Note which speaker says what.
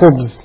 Speaker 1: خبز